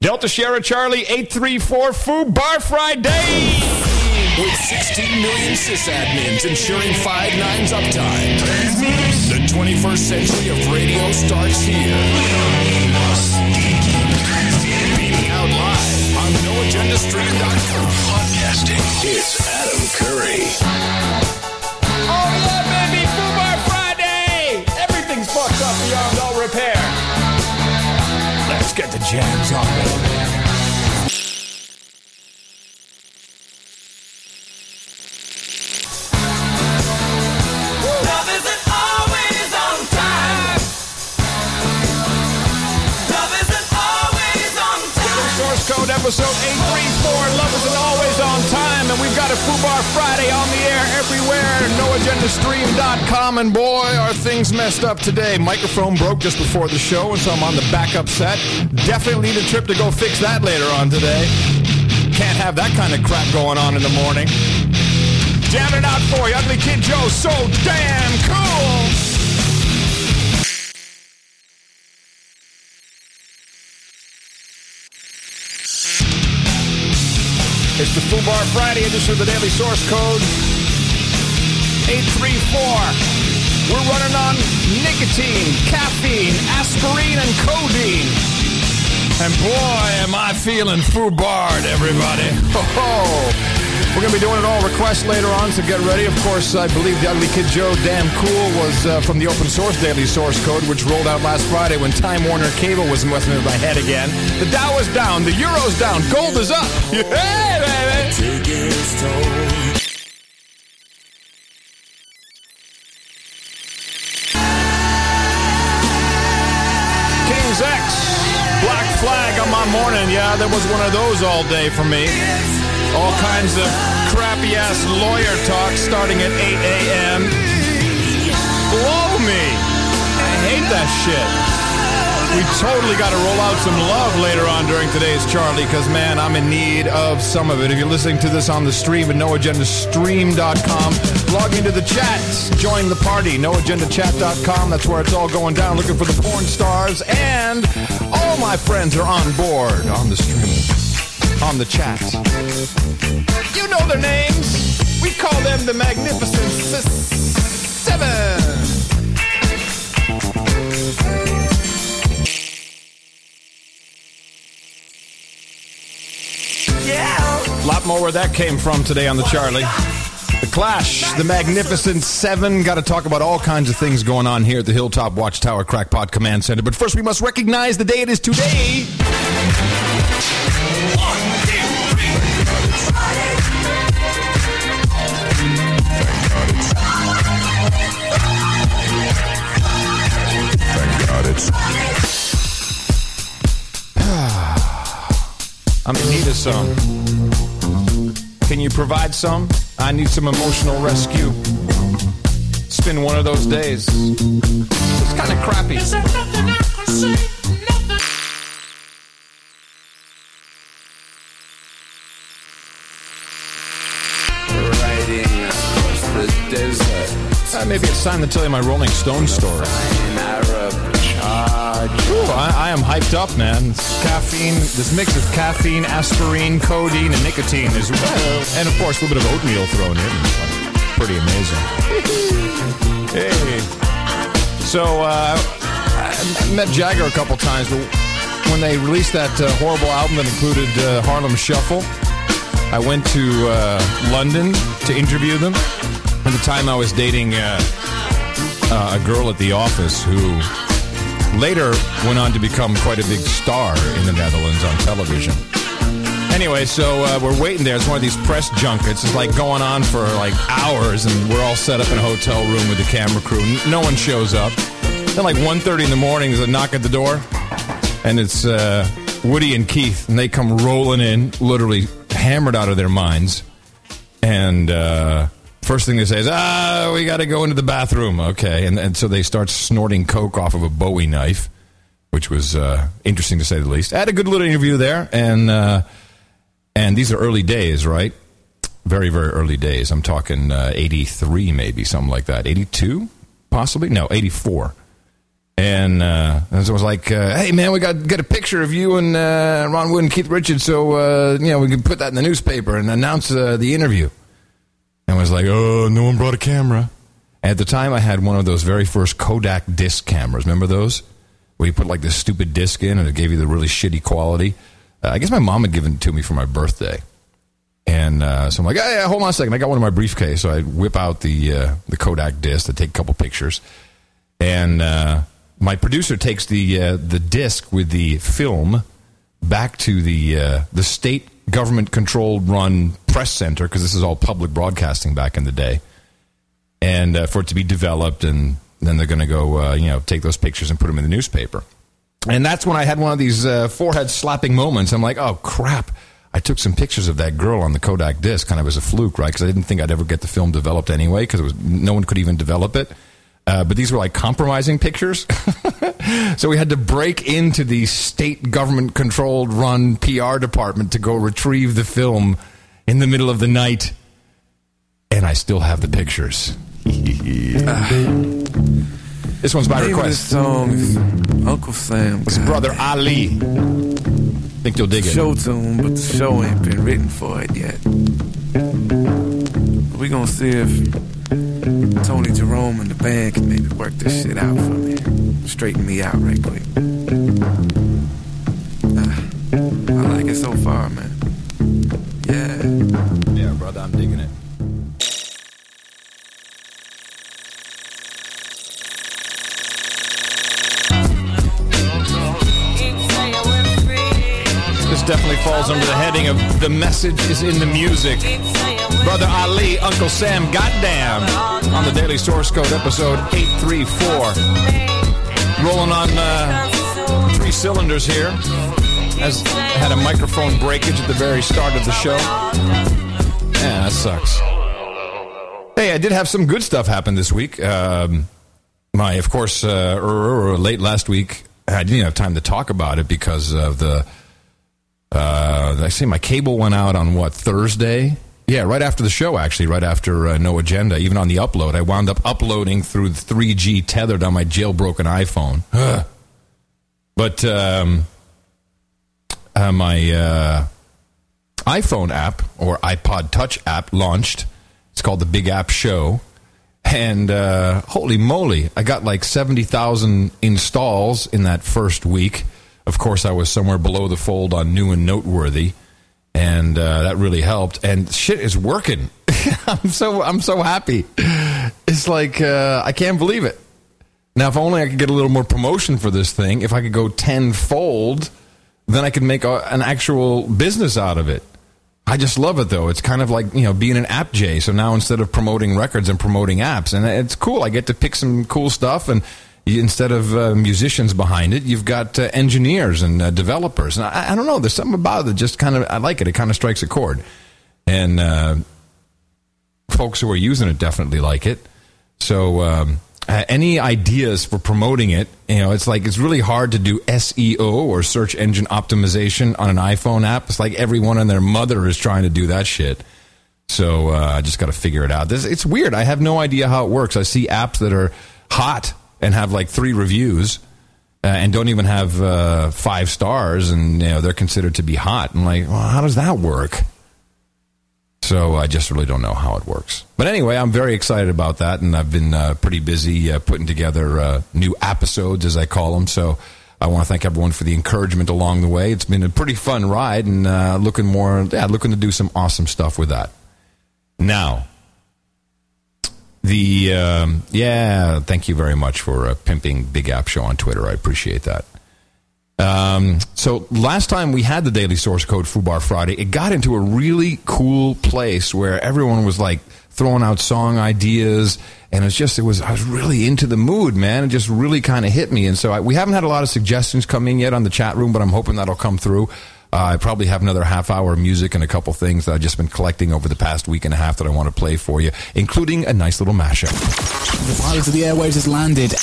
Delta Sierra Charlie 834 Foo Bar Friday. With 16 million sysadmins ensuring five nines uptime, the 21st century of radio starts here. Beaming out live on NoAgendaStream.com. Podcasting. It's Adam Curry. Oh yeah, baby, Foo Bar Friday. Everything's fucked up beyond all repair. The jams on. Episode 834. Love isn't always on time. And we've got a Foo Bar Friday on the air everywhere. NoAgendaStream.com. And boy, are things messed up today. Microphone broke just before the show, and so I'm on the backup set. Definitely need a trip to go fix that later on today. Can't have that kind of crap going on in the morning. Jamming it out for you, Ugly Kid Joe. So damn cool. It's the Foo Bar Friday edition of the Daily Source Code. 834. We're running on nicotine, caffeine, aspirin, and codeine. And boy, am I feeling Foo Barred, everybody. Ho ho! We're going to be doing it all requests later on, so get ready. Of course, I believe the Ugly Kid Joe Damn Cool was uh, from the open source daily source code, which rolled out last Friday when Time Warner Cable was messing with my head again. The Dow is down, the Euro's down, gold is up. Yeah, baby! Tickets. King's X, Black Flag on my morning. Yeah, there was one of those all day for me. All kinds of crappy ass lawyer talk starting at 8 a.m. Blow me. I hate that shit. We totally got to roll out some love later on during today's Charlie because, man, I'm in need of some of it. If you're listening to this on the stream at noagendastream.com, log into the chat, join the party, noagendachat.com. That's where it's all going down, looking for the porn stars. And all my friends are on board on the stream, on the chat. You know their names. We call them the Magnificent Seven. A lot more where that came from today on the Charlie. The Clash, the Magnificent Seven. Got to talk about all kinds of things going on here at the Hilltop Watchtower Crackpot Command Center. But first, we must recognize the day it is today. I'm in need of some. Can you provide some? I need some emotional rescue. It's been one of those days. It's kind of crappy. Uh, maybe it's time to tell you my Rolling Stone story. Ooh, I, I am hyped up, man. This caffeine, this mix of caffeine, aspirin, codeine, and nicotine is, and of course, a little bit of oatmeal thrown in. Pretty amazing. hey. So, uh, I met Jagger a couple times, but when they released that uh, horrible album that included uh, Harlem Shuffle, I went to uh, London to interview them. At the time, I was dating uh, uh, a girl at the office who later went on to become quite a big star in the Netherlands on television. Anyway, so uh, we're waiting there. It's one of these press junkets. It's like going on for like hours, and we're all set up in a hotel room with the camera crew. No one shows up. Then, like 1.30 in the morning, there's a knock at the door, and it's uh, Woody and Keith, and they come rolling in, literally hammered out of their minds. And uh, first thing they say is, "Ah, we got to go into the bathroom." Okay, and and so they start snorting coke off of a Bowie knife, which was uh, interesting to say the least. I had a good little interview there, and uh, and these are early days, right? Very very early days. I'm talking uh, '83, maybe something like that. '82, possibly no, '84. And, uh, and so it was like, uh, hey man, we got to get a picture of you and uh, Ron Wood and Keith Richards, so uh, you know we can put that in the newspaper and announce uh, the interview. And was like, oh, no one brought a camera. At the time, I had one of those very first Kodak disc cameras. Remember those? Where you put like this stupid disc in and it gave you the really shitty quality. Uh, I guess my mom had given it to me for my birthday. And uh, so I'm like, hey, hold on a second. I got one in my briefcase. So I whip out the uh, the Kodak disc to take a couple pictures. And uh, my producer takes the uh, the disc with the film back to the uh, the state government controlled run press center because this is all public broadcasting back in the day, and uh, for it to be developed, and then they're going to go, uh, you know, take those pictures and put them in the newspaper. And that's when I had one of these uh, forehead slapping moments. I'm like, oh crap. I took some pictures of that girl on the Kodak disc, kind of as a fluke, right? Because I didn't think I'd ever get the film developed anyway, because it was no one could even develop it. Uh, but these were like compromising pictures. so we had to break into the state government controlled run PR department to go retrieve the film in the middle of the night. And I still have the pictures. this one's by request. this song is Uncle Sam. It's brother. Ali. Think you'll dig it. Show tune, but the show ain't been written for it yet. We gonna see if Tony Jerome and the band can maybe work this shit out for me. Straighten me out right quick. Ah, I like it so far, man. Yeah. Yeah, brother, I'm digging it. This definitely falls under the heading of the message is in the music. Brother Ali, Uncle Sam, goddamn, on the Daily Source Code episode 834. Rolling on uh, three cylinders here. As I had a microphone breakage at the very start of the show. Yeah, that sucks. Hey, I did have some good stuff happen this week. Um, my, of course, uh, er, er, late last week, I didn't have time to talk about it because of the. Uh, I say my cable went out on what Thursday? Yeah, right after the show, actually, right after uh, No Agenda. Even on the upload, I wound up uploading through 3G tethered on my jailbroken iPhone. But um, uh, my uh, iPhone app or iPod Touch app launched. It's called the Big App Show. And uh, holy moly, I got like 70,000 installs in that first week. Of course, I was somewhere below the fold on new and noteworthy. And uh, that really helped. And shit is working. I'm so I'm so happy. It's like uh, I can't believe it. Now, if only I could get a little more promotion for this thing, if I could go tenfold, then I could make a, an actual business out of it. I just love it though. It's kind of like you know being an app J. So now instead of promoting records, I'm promoting apps, and it's cool. I get to pick some cool stuff, and instead of uh, musicians behind it, you've got uh, engineers and uh, developers. And I, I don't know. There's something about it that just kind of I like it. It kind of strikes a chord, and uh, folks who are using it definitely like it. So. Um, any ideas for promoting it? You know, it's like it's really hard to do SEO or search engine optimization on an iPhone app. It's like everyone and their mother is trying to do that shit. So uh, I just got to figure it out. This, it's weird. I have no idea how it works. I see apps that are hot and have like three reviews uh, and don't even have uh, five stars, and you know they're considered to be hot. I'm like, well, how does that work? So I just really don't know how it works. But anyway, I'm very excited about that, and I've been uh, pretty busy uh, putting together uh, new episodes, as I call them. So I want to thank everyone for the encouragement along the way. It's been a pretty fun ride, and uh, looking more, yeah, looking to do some awesome stuff with that. Now, the um, yeah, thank you very much for uh, pimping Big App Show on Twitter. I appreciate that. Um, so last time we had the daily source code Fubar Friday, it got into a really cool place where everyone was like throwing out song ideas, and it's just it was I was really into the mood, man. It just really kind of hit me, and so I, we haven't had a lot of suggestions come in yet on the chat room, but I'm hoping that'll come through. Uh, I probably have another half hour of music and a couple things that I've just been collecting over the past week and a half that I want to play for you, including a nice little mashup. The pilot of the airwaves has landed.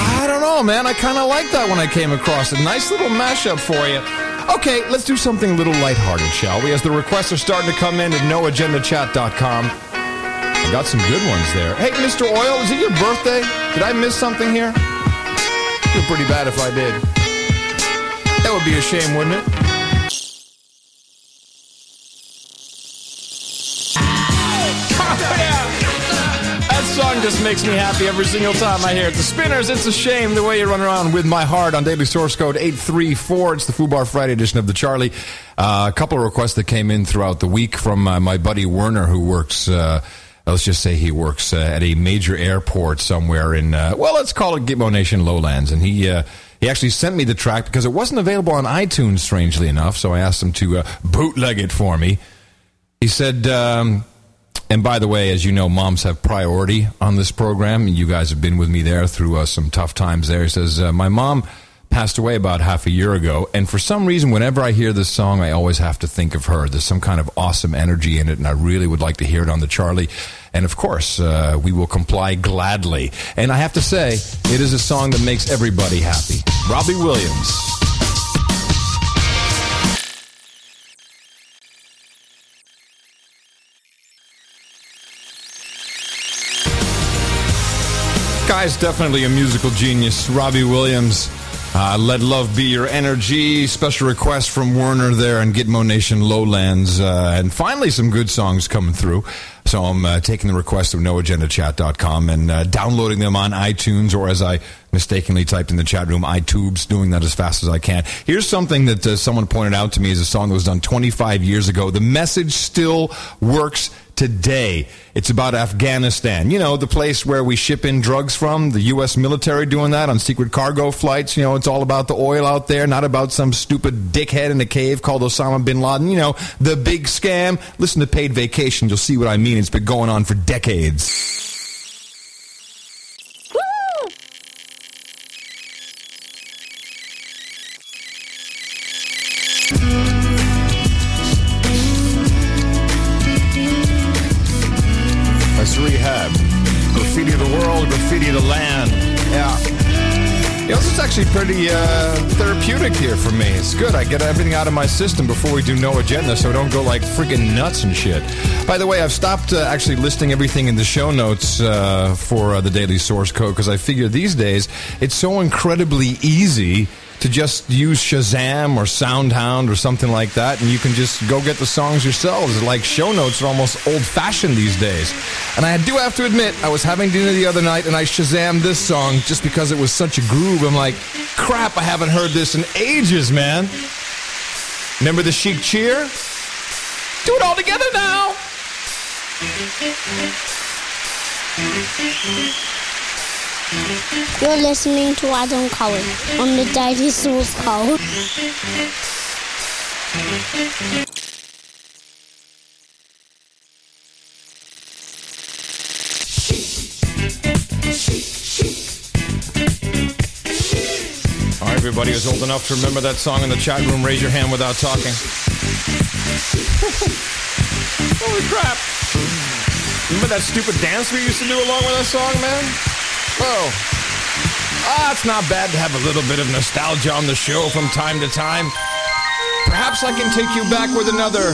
I don't know. know, man. I kind of like that when I came across it. Nice little mashup for you. Okay, let's do something a little lighthearted, shall we? As the requests are starting to come in at noagendachat.com. I got some good ones there. Hey, Mr. Oil, is it your birthday? Did I miss something here? I Feel pretty bad if I did. That would be a shame, wouldn't it? Song just makes me happy every single time I hear it. The Spinners, it's a shame the way you run around with my heart on daily source code 834. It's the Fubar Friday edition of the Charlie. Uh, a couple of requests that came in throughout the week from uh, my buddy Werner, who works, uh, let's just say he works uh, at a major airport somewhere in, uh, well, let's call it Gitmo Nation Lowlands. And he, uh, he actually sent me the track because it wasn't available on iTunes, strangely enough. So I asked him to bootleg it for me. He said, um, and by the way, as you know, moms have priority on this program, and you guys have been with me there through uh, some tough times there. He says, uh, My mom passed away about half a year ago, and for some reason, whenever I hear this song, I always have to think of her. There's some kind of awesome energy in it, and I really would like to hear it on the Charlie. And of course, uh, we will comply gladly. And I have to say, it is a song that makes everybody happy. Robbie Williams. Guy's definitely a musical genius. Robbie Williams. Uh, Let Love Be Your Energy. Special request from Werner there and Gitmo Nation Lowlands. Uh, and finally, some good songs coming through. So I'm uh, taking the request of noagendachat.com and uh, downloading them on iTunes, or as I mistakenly typed in the chat room, iTubes, doing that as fast as I can. Here's something that uh, someone pointed out to me is a song that was done 25 years ago. The message still works today. It's about Afghanistan. You know, the place where we ship in drugs from, the U.S. military doing that on secret cargo flights. You know, it's all about the oil out there, not about some stupid dickhead in a cave called Osama bin Laden. You know, the big scam. Listen to Paid Vacation, you'll see what I mean. It's been going on for decades. Rehab. Graffiti of the world, graffiti of the land. Yeah. You know, this is actually pretty uh, therapeutic here for me. It's good. I get everything out of my system before we do no agenda, so I don't go like freaking nuts and shit. By the way, I've stopped uh, actually listing everything in the show notes uh, for uh, the daily source code because I figure these days it's so incredibly easy to just use Shazam or Soundhound or something like that, and you can just go get the songs yourselves. Like show notes are almost old fashioned these days. And I do have to admit, I was having dinner the other night and I Shazammed this song just because it was such a groove. I'm like, crap, I haven't heard this in ages, man. Remember the Chic Cheer? Do it all together now. You're listening to Adam Cullen on the Daily Source Code. All right, everybody who's old enough to remember that song in the chat room, raise your hand without talking. Holy crap. Remember that stupid dance we used to do along with that song, man? Oh. Ah, it's not bad to have a little bit of nostalgia on the show from time to time. Perhaps I can take you back with another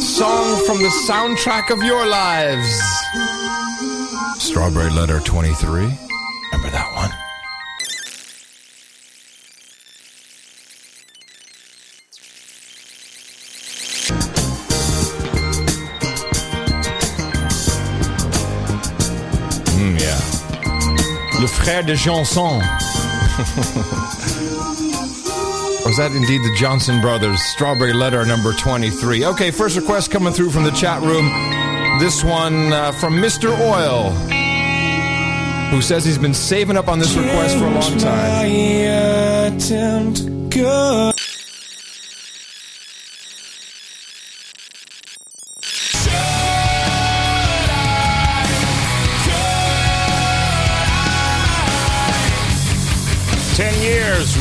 song from the soundtrack of your lives. Strawberry Letter 23. Frère de Janson. Was that indeed the Johnson Brothers? Strawberry Letter number 23. Okay, first request coming through from the chat room. This one uh, from Mr. Oil, who says he's been saving up on this request for a long time.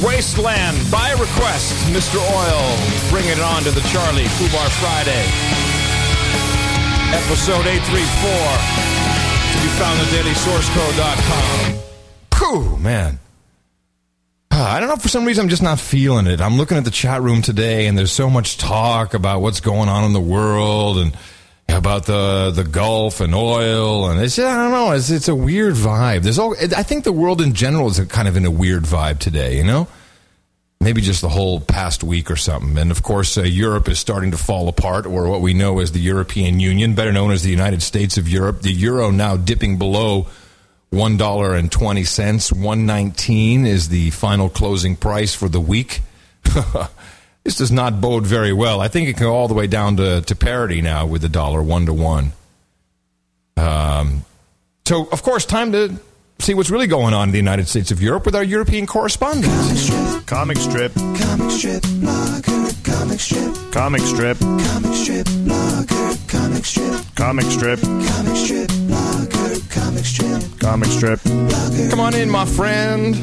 Wasteland, by request, Mr. Oil, Bring it on to the Charlie Fubar Friday. Episode 834, to be found at dailysourcecode.com. Phew, man. Uh, I don't know. For some reason, I'm just not feeling it. I'm looking at the chat room today, and there's so much talk about what's going on in the world and about the the Gulf and oil, and it's I don't know. It's it's a weird vibe. There's all. I think the world in general is kind of in a weird vibe today. You know, maybe just the whole past week or something. And of course, uh, Europe is starting to fall apart, or what we know as the European Union, better known as the United States of Europe. The euro now dipping below one dollar and twenty cents. One nineteen is the final closing price for the week. this does not bode very well. I think it can go all the way down to, to parity now with the dollar one to one. Um, so of course, time to see what's really going on in the United States of Europe with our European correspondent. Comic strip. Comic strip blogger, comic strip, Comic strip. comic strip blogger, comic strip, Comic strip. comic strip blogger, comic strip, Comic strip. blogger. Come on in, my friend.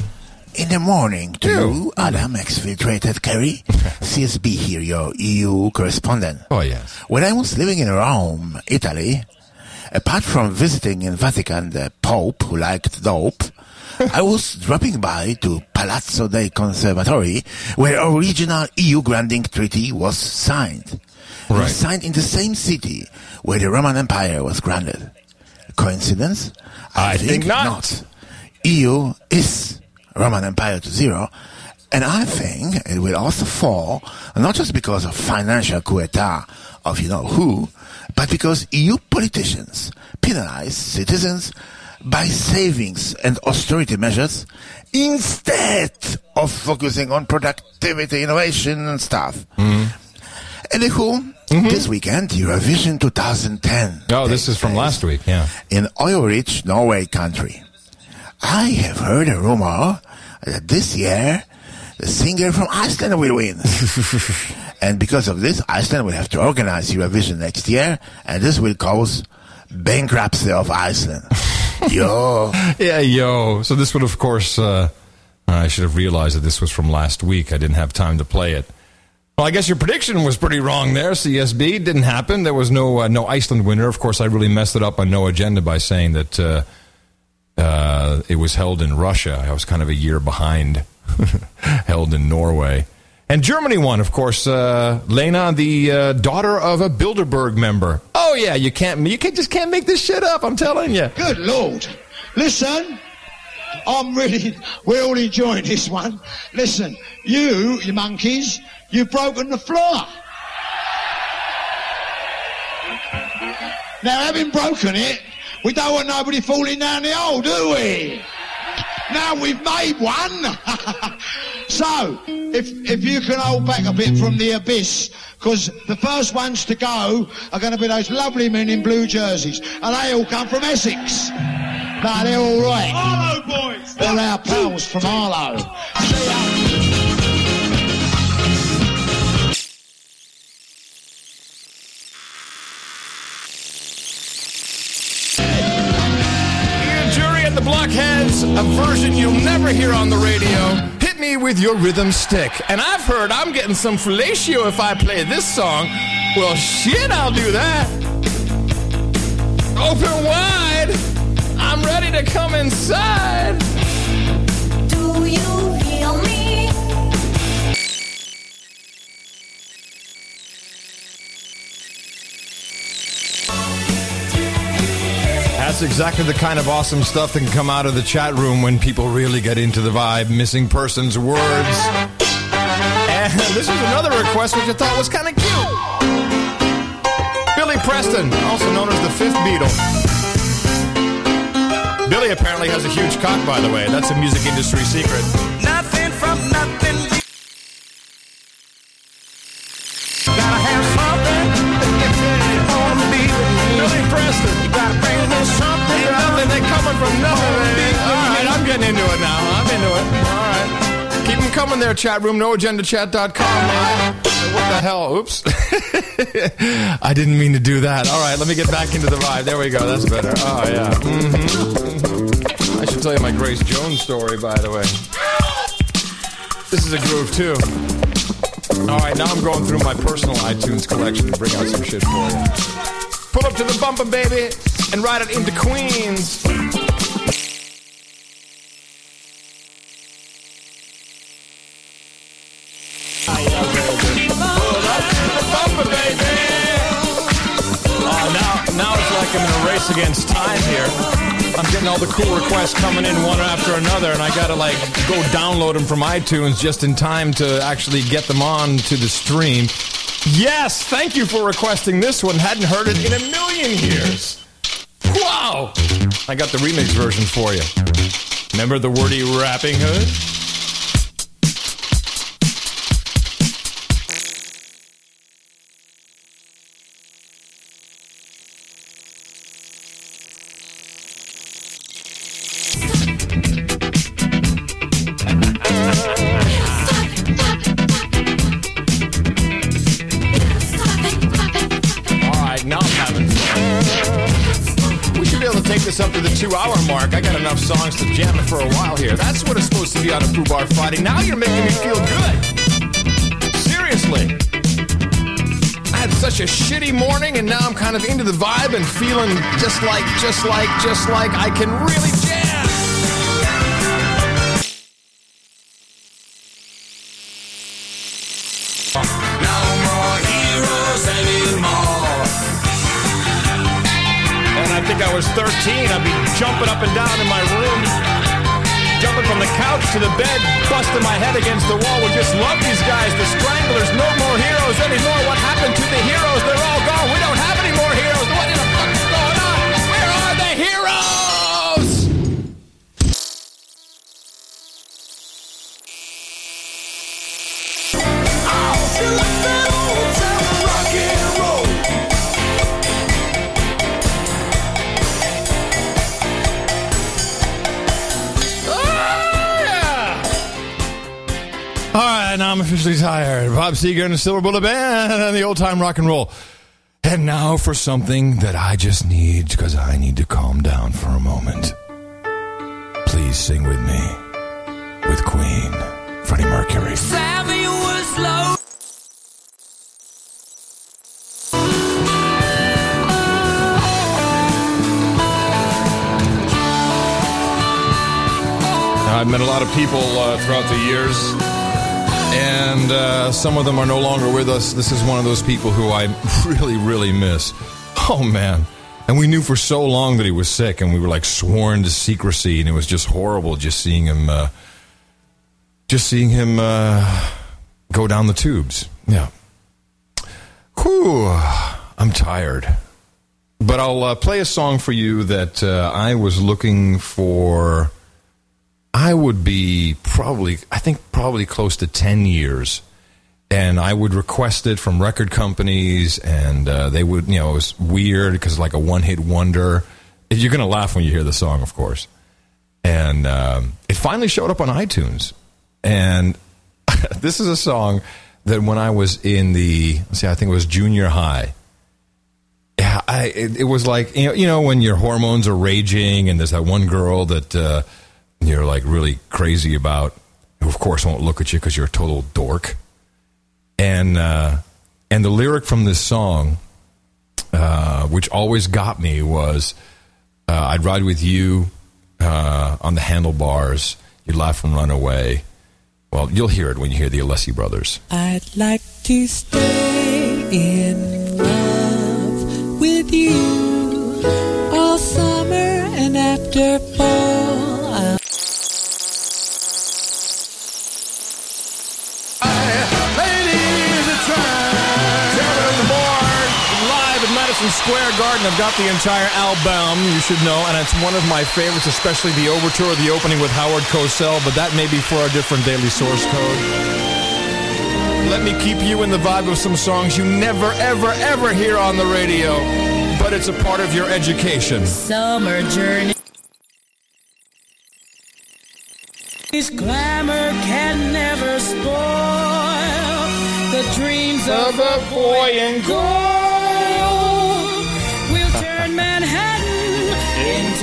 In the morning to You. Adam Exfiltrated Curry, CSB here, your EU correspondent. Oh yes. When I was living in Rome, Italy, apart from visiting in Vatican the Pope who liked dope, I was dropping by to Palazzo dei Conservatori, where original EU granting treaty was signed. It was signed in the same city where the Roman Empire was granted. Coincidence? I think not. EU is Roman Empire to zero, and I think it will also fall not just because of financial coup d'état of you know who, but because EU politicians penalize citizens by savings and austerity measures instead of focusing on productivity, innovation, and stuff. Mm-hmm. Anywho, mm-hmm. this weekend, Eurovision 2010. Oh, this is from last week. Yeah. in oil-rich Norway country. I have heard a rumor that this year the singer from Iceland will win. and because of this, Iceland will have to organize Eurovision next year, and this will cause bankruptcy of Iceland. Yo. Yeah, yo. So this would, of course, uh, I should have realized that this was from last week. I didn't have time to play it. Well, I guess your prediction was pretty wrong there. CSB didn't happen. There was no uh, no Iceland winner. Of course, I really messed it up on no agenda by saying that uh, uh, it was held in Russia. I was kind of a year behind. held in Norway. And Germany won, of course. Uh, Lena, the uh, daughter of a Bilderberg member. Oh yeah, you can't you can just can't make this shit up. I'm telling you. Good Lord. Listen, I'm really, we're all enjoying this one. Listen, you, you monkeys, you've broken the floor. Now, having broken it, we don't want nobody falling down the hole, do we? Now we've made one. so, if if you can hold back a bit from the abyss, because the first ones to go are going to be those lovely men in blue jerseys, and they all come from Essex. No, they're all right. Harlow boys. They're our pals from Harlow. Blockheads, a version you'll never hear on the radio. Hit me with your rhythm stick. And I've heard I'm getting some fellatio if I play this song. Well, shit, I'll do that. Open wide. I'm ready to come inside. That's exactly the kind of awesome stuff that can come out of the chat room when people really get into the vibe. Missing persons words. And this was another request which I thought was kind of cute. Billy Preston, also known as the Fifth Beatle. Billy apparently has a huge cock, by the way. That's a music industry secret. Nothing from nothing. Gotta have something. Billy Preston. From nothing. All right, I'm getting into it now. I'm into it. All right. Keep them coming there, chat room. NoAgendaChat.com. man. What the hell? Oops. I didn't mean to do that. All right, let me get back into the vibe. There we go. That's better. Oh, yeah. hmm I should tell you my Grace Jones story, by the way. This is a groove, too. All right, now I'm going through my personal iTunes collection to bring out some shit for you. Pull up to the bumper, baby, and ride it into Queens. Like I'm in a race against time here. I'm getting all the cool requests coming in one after another, and I gotta like go download them from iTunes just in time to actually get them on to the stream. Yes, thank you for requesting this one. Hadn't heard it in a million years. Wow! I got the remix version for you. Remember the Wordy Rappinghood? We should be able to take this up to the two hour mark. I got enough songs to jam it for a while here. That's what it's supposed to be on a Foo Bar Friday. Now you're making me feel good. Seriously. I had such a shitty morning and now I'm kind of into the vibe and feeling just like, just like, just like I can really I was 13. I'd be jumping up and down in my room, jumping from the couch to the bed, busting my head against the wall. We just love these guys, the Stranglers. No more heroes anymore. What happened to the heroes? They're all gone. We don't have any more heroes. What in the fuck is going on? Where are the heroes? Officially tired. Bob Seger and the Silver Bullet Band and the old time rock and roll. And now for something that I just need because I need to calm down for a moment. Please sing with me with Queen, Freddie Mercury. Savvy was low. I've met a lot of people uh, throughout the years, and uh, some of them are no longer with us. This is one of those people who I really, really miss. Oh, man. And we knew for so long that he was sick, and we were like sworn to secrecy, and it was just horrible just seeing him, uh, just seeing him uh, go down the tubes. Yeah. Whew. I'm tired. But I'll uh, play a song for you that uh, I was looking for. I would be probably, I think, probably close to 10 years. And I would request it from record companies, and uh, they would, you know, it was weird because like a one hit wonder. You're going to laugh when you hear the song, of course. And um, it finally showed up on iTunes. And this is a song that when I was in the, see, I think it was junior high. Yeah, I, it, it was like, you know, you know, when your hormones are raging, and there's that one girl that, uh, you're like really crazy about who of course won't look at you because you're a total dork. And uh, and the lyric from this song uh, which always got me was uh, i'd ride with you uh, on the handlebars. You'd laugh and run away. Well you'll hear it when you hear the alessi brothers. I'd like to stay in love with you all summer and after Square Garden. I've got the entire album, you should know, and it's one of my favorites, especially the overture, the opening with Howard Cosell, but that may be for a different daily source code. Let me keep you in the vibe of some songs you never, ever, ever hear on the radio, but it's a part of your education. Summer journey. His glamour can never spoil the dreams of a boy in gold.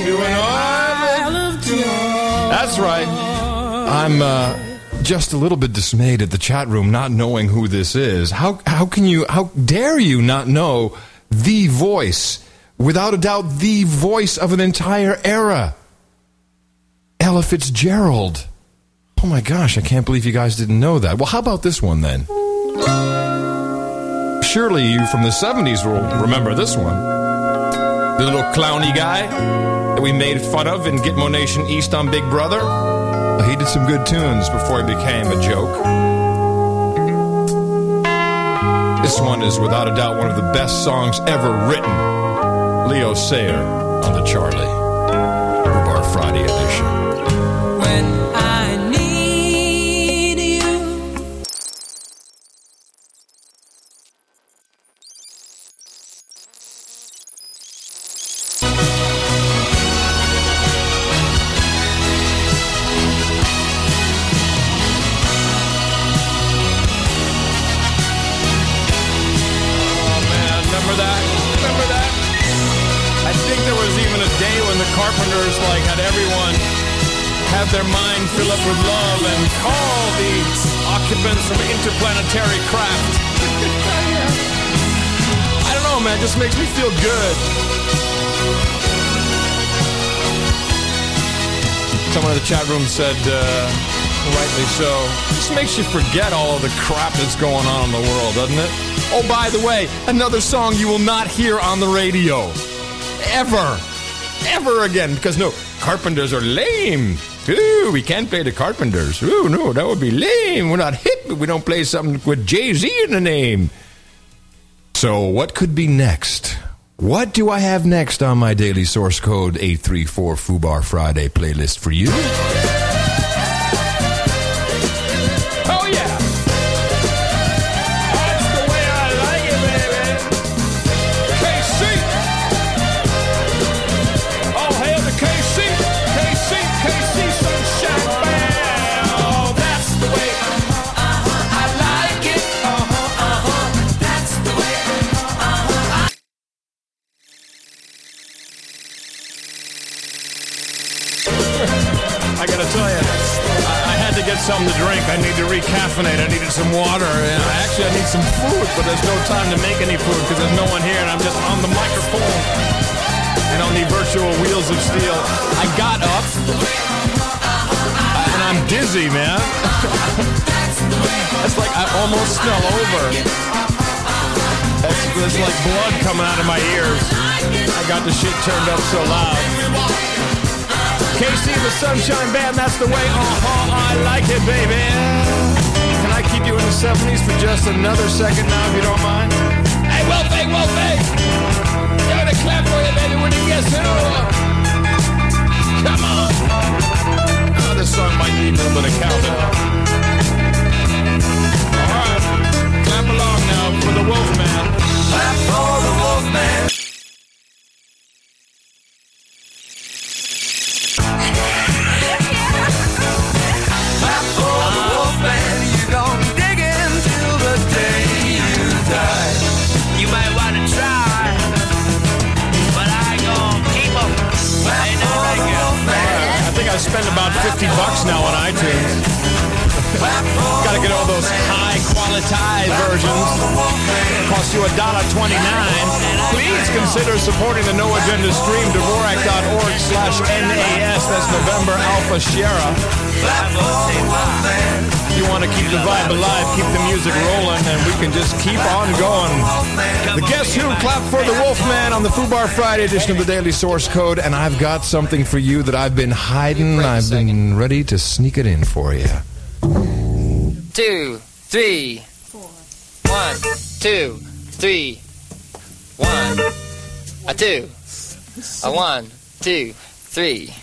Into an of joy. That's right. I'm uh, just a little bit dismayed at the chat room, not knowing who this is. How how can you? How dare you not know the voice? Without a doubt, the voice of an entire era. Ella Fitzgerald. Oh my gosh, I can't believe you guys didn't know that. Well, how about this one then? Surely you from the 70s will remember this one. The little clowny guy that we made fun of in Gitmo Nation East on Big Brother. He did some good tunes before he became a joke. This one is without a doubt one of the best songs ever written. Leo Sayer on the Charlie. Bar Friday edition. Interplanetary craft. I don't know, man. Just makes me feel good. Someone in the chat room said, uh, rightly so, just makes you forget all of the crap that's going on in the world, doesn't it? Oh, by the way, another song you will not hear on the radio. Ever. Ever again. Because no, Carpenters are lame. Ooh, we can't play the Carpenters. Ooh, no, that would be lame. We're not hip we don't play something with Jay Z in the name. So, what could be next? What do I have next on my daily source code 834 Fubar Friday playlist for you? Man. It's like I almost fell over. It's like blood coming out of my ears. I got the shit turned up so loud. KC, the Sunshine Band, that's the way. Uh-huh, I like it, baby. Can I keep you in the 70s for just another second now, if you don't mind? Hey, Wolfie, Wolfie! Give it a clap for you, baby, when you guess who. This might need a little bit of countdown. I spent about 50 bucks now on iTunes. Got to get all those high quality versions. Cost you a dollar twenty-nine. Please consider supporting the No Agenda stream. Dvorak.org slash NAS. That's November Alpha Sierra. You want to keep the vibe alive, keep the music rolling, and we can just keep on going. The Guess Who clap for the Wolfman on the Fubar Friday edition of the Daily Source Code, and I've got something for you that I've been hiding. I've been ready to sneak it in for you. Two, three. One, two, three. One, a two, a one, two, three.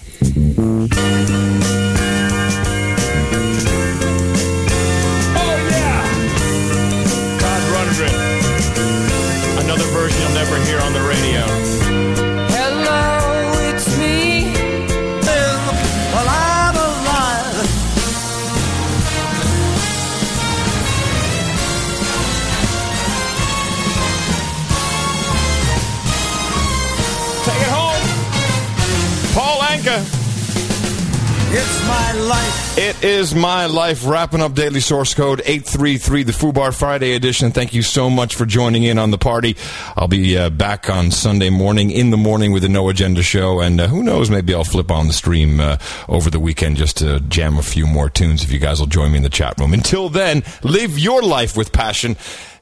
Is my life. Wrapping up Daily Source Code 833, the Fubar Friday edition. Thank you so much for joining in on the party. I'll be uh, back on Sunday morning, in the morning, with the No Agenda show. And uh, who knows, maybe I'll flip on the stream uh, over the weekend just to jam a few more tunes if you guys will join me in the chat room. Until then, live your life with passion.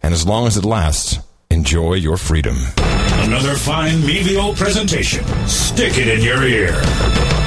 And as long as it lasts, enjoy your freedom. Another fine Mevio presentation. Stick it in your ear.